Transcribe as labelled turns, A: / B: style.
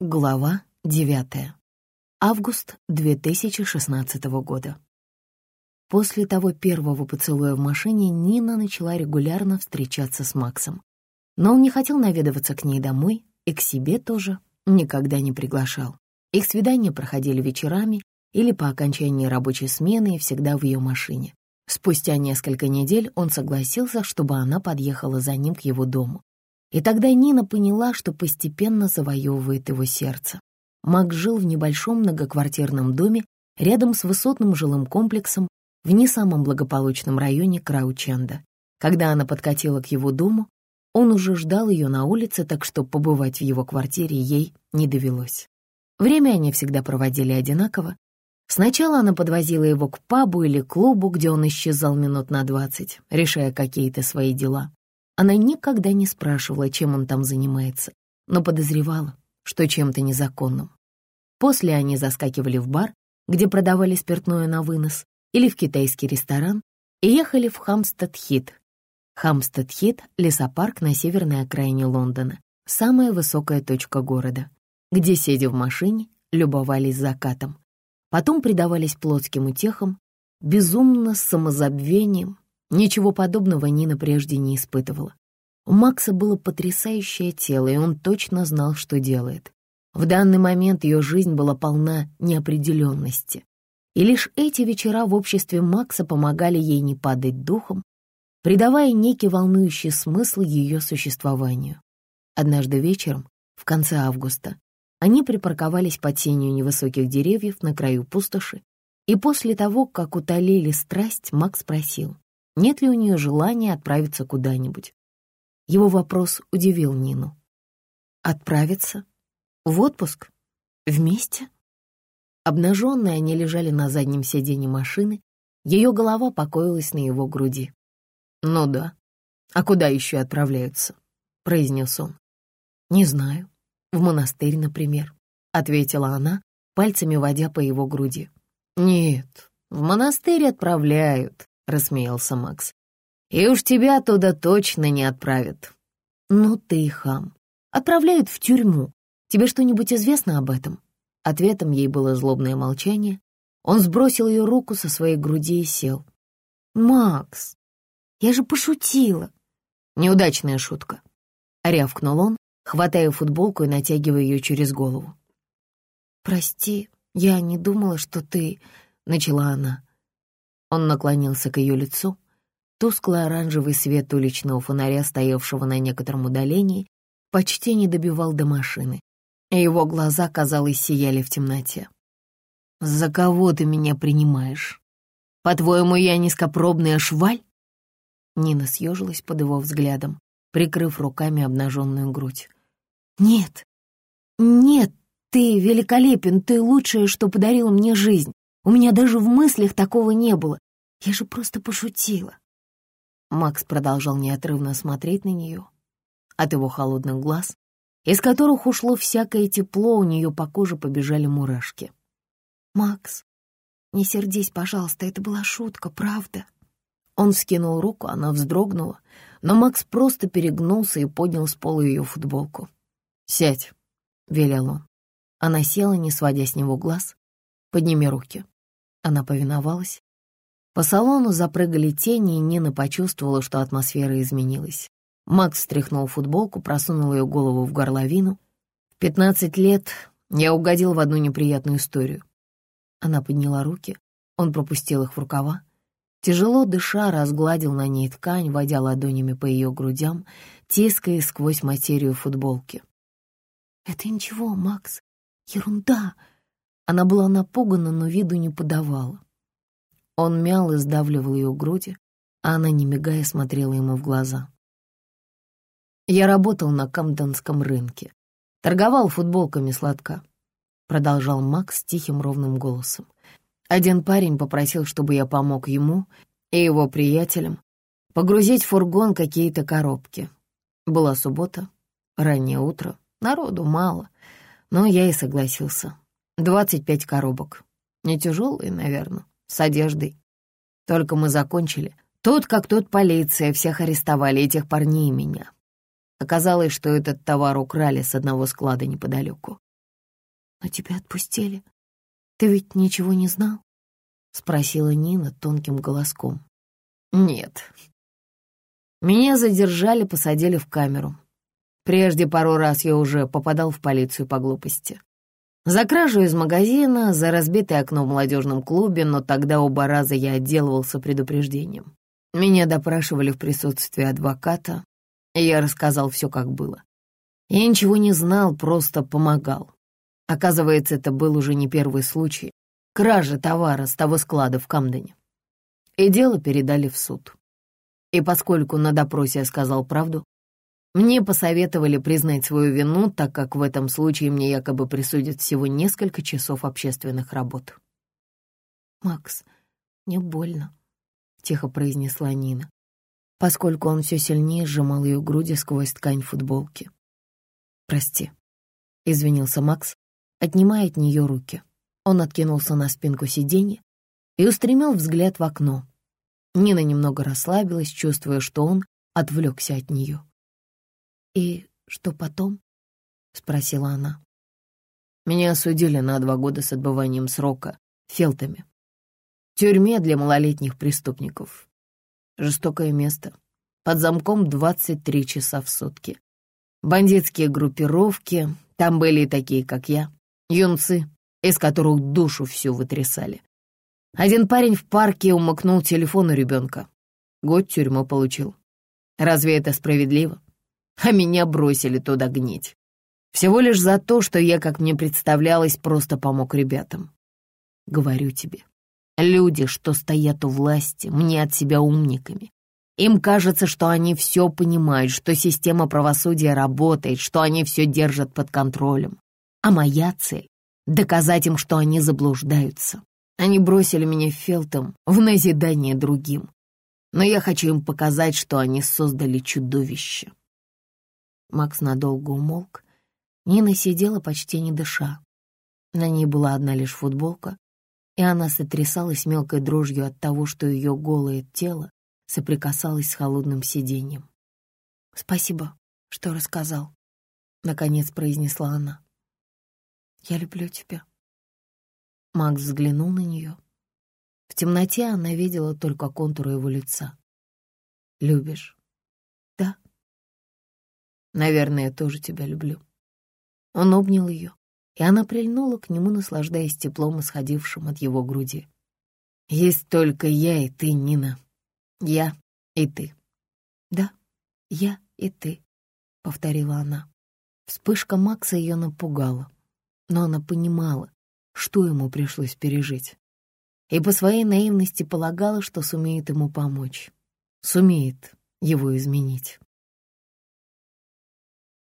A: Глава 9. Август 2016 года. После того первого поцелуя в машине Нина начала регулярно встречаться с Максом. Но он не хотел наведываться к ней домой и к себе тоже никогда не приглашал. Их свидания проходили вечерами или по окончании рабочей смены и всегда в ее машине. Спустя несколько недель он согласился, чтобы она подъехала за ним к его дому. И тогда Нина поняла, что постепенно завоевывает его сердце. Мак жил в небольшом многоквартирном доме рядом с высотным жилым комплексом в не самом благополучном районе Краученда. Когда она подкатила к его дому, он уже ждал ее на улице, так что побывать в его квартире ей не довелось. Время они всегда проводили одинаково. Сначала она подвозила его к пабу или клубу, где он исчезал минут на двадцать, решая какие-то свои дела. Она никогда не спрашивала, чем он там занимается, но подозревала, что чем-то незаконным. После они заскакивали в бар, где продавали спиртное на вынос, или в китайский ресторан, и ехали в Хамстед-Хит. Хамстед-Хит — лесопарк на северной окраине Лондона, самая высокая точка города, где, сидя в машине, любовались закатом. Потом предавались плотским утехам, безумно с самозабвением, Ничего подобного Нина прежде не испытывала. У Макса было потрясающее тело, и он точно знал, что делает. В данный момент ее жизнь была полна неопределенности. И лишь эти вечера в обществе Макса помогали ей не падать духом, придавая некий волнующий смысл ее существованию. Однажды вечером, в конце августа, они припарковались под тенью невысоких деревьев на краю пустоши, и после того, как утолили страсть, Макс спросил, нет ли у нее желания отправиться куда-нибудь. Его вопрос удивил Нину. «Отправиться? В отпуск? Вместе?» Обнаженные они лежали на заднем сиденье машины, ее голова покоилась на его груди. «Ну да. А куда еще отправляются?» — произнес он. «Не знаю. В монастырь, например», — ответила она, пальцами водя по его груди. «Нет, в монастырь отправляют, рассмеялся Макс. «И уж тебя туда точно не отправят». «Ну ты хам. Отправляют в тюрьму. Тебе что-нибудь известно об этом?» Ответом ей было злобное молчание. Он сбросил ее руку со своей груди и сел. «Макс, я же пошутила!» «Неудачная шутка», — рявкнул он, хватая футболку и натягивая ее через голову. «Прости, я не думала, что ты...» — начала она. Он наклонился к ее лицу. Тусклый оранжевый свет уличного фонаря, стоявшего на некотором удалении, почти не добивал до машины, и его глаза, казалось, сияли в темноте. «За кого ты меня принимаешь? По-твоему, я низкопробная шваль?» Нина съежилась под его взглядом, прикрыв руками обнаженную грудь. «Нет, нет, ты великолепен, ты лучшее, что подарил мне жизнь. У меня даже в мыслях такого не было. Я же просто пошутила. Макс продолжал неотрывно смотреть на нее. От его холодных глаз, из которых ушло всякое тепло, у нее по коже побежали мурашки. «Макс, не сердись, пожалуйста, это была шутка, правда?» Он скинул руку, она вздрогнула, но Макс просто перегнулся и поднял с пола ее футболку. «Сядь», — велел он. Она села, не сводя с него глаз. «Подними руки». Она повиновалась. По салону запрыгали тени, и Нина почувствовала, что атмосфера изменилась. Макс встряхнул футболку, просунул ее голову в горловину. В пятнадцать лет я угодил в одну неприятную историю. Она подняла руки, он пропустил их в рукава. Тяжело дыша, разгладил на ней ткань, водя ладонями по ее грудям, тиская сквозь материю футболки. «Это ничего, Макс, ерунда!» Она была напугана, но виду не подавала. Он мял и сдавливал ее груди, а она, не мигая, смотрела ему в глаза. «Я работал на Камденском рынке, торговал футболками сладка», продолжал Макс тихим ровным голосом. Один парень попросил, чтобы я помог ему и его приятелям погрузить в фургон какие-то коробки. Была суббота, раннее утро, народу мало, но я и согласился. Двадцать пять коробок. Не тяжелые, наверное, с одеждой. Только мы закончили. Тут как тут полиция, всех арестовали, этих парней и меня. Оказалось, что этот товар украли с одного склада неподалеку. «Но тебя отпустили? Ты ведь ничего не знал?» — спросила Нина тонким голоском.
B: «Нет». Меня задержали, посадили в камеру. Прежде пару раз я уже попадал в полицию по глупости. За кражу из магазина, за разбитое окно в молодежном клубе, но тогда оба раза я отделывался предупреждением. Меня допрашивали в присутствии адвоката, и я рассказал все, как было. Я ничего не знал, просто помогал. Оказывается, это был уже не первый случай кражи товара с того склада в Камдене. И дело передали в суд. И поскольку на допросе я сказал правду, мне посоветовали признать свою вину, так как в этом случае мне якобы присудят всего несколько часов общественных работ.
A: «Макс, мне больно», — тихо произнесла Нина, поскольку он все сильнее сжимал ее груди сквозь ткань футболки. «Прости», — извинился Макс, отнимая от нее руки. Он откинулся на спинку сиденья и устремил взгляд в окно. Нина немного расслабилась, чувствуя, что он отвлекся от нее. «И что потом?» — спросила она.
B: «Меня осудили на два года с отбыванием срока фелтами. В тюрьме для малолетних преступников. Жестокое место. Под замком 23 часа в сутки. Бандитские группировки, там были и такие, как я, юнцы, из которых душу всю вытрясали. Один парень в парке умыкнул телефон у ребенка. Год тюрьму получил. Разве это справедливо? А меня бросили туда гнить. Всего лишь за то, что я, как мне представлялось, просто помог ребятам. Говорю тебе, люди, что стоят у власти, мне от себя умниками. Им кажется, что они все понимают, что система правосудия работает, что они все держат под контролем. А моя цель — доказать им, что они заблуждаются. Они бросили меня фелтом в назидание другим. Но я хочу им показать, что они создали чудовище. Макс надолго умолк. Нина сидела почти не дыша. На ней была одна лишь футболка, и она сотрясалась мелкой дрожью от того, что ее голое тело соприкасалась с холодным сиденьем. «Спасибо, что рассказал», — наконец произнесла она. «Я люблю тебя». Макс взглянул на нее. В темноте она видела только контуры его лица. «Любишь?» «Наверное, я тоже тебя люблю». Он обнял ее, и она прильнула к нему, наслаждаясь теплом, исходившим от его груди. «Есть только я и ты, Нина», я и ты.
A: Да, я и ты, повторила она. Вспышка Макса ее напугала, но она понимала, что ему пришлось пережить. И по своей наивности полагала, что сумеет ему помочь, сумеет его изменить.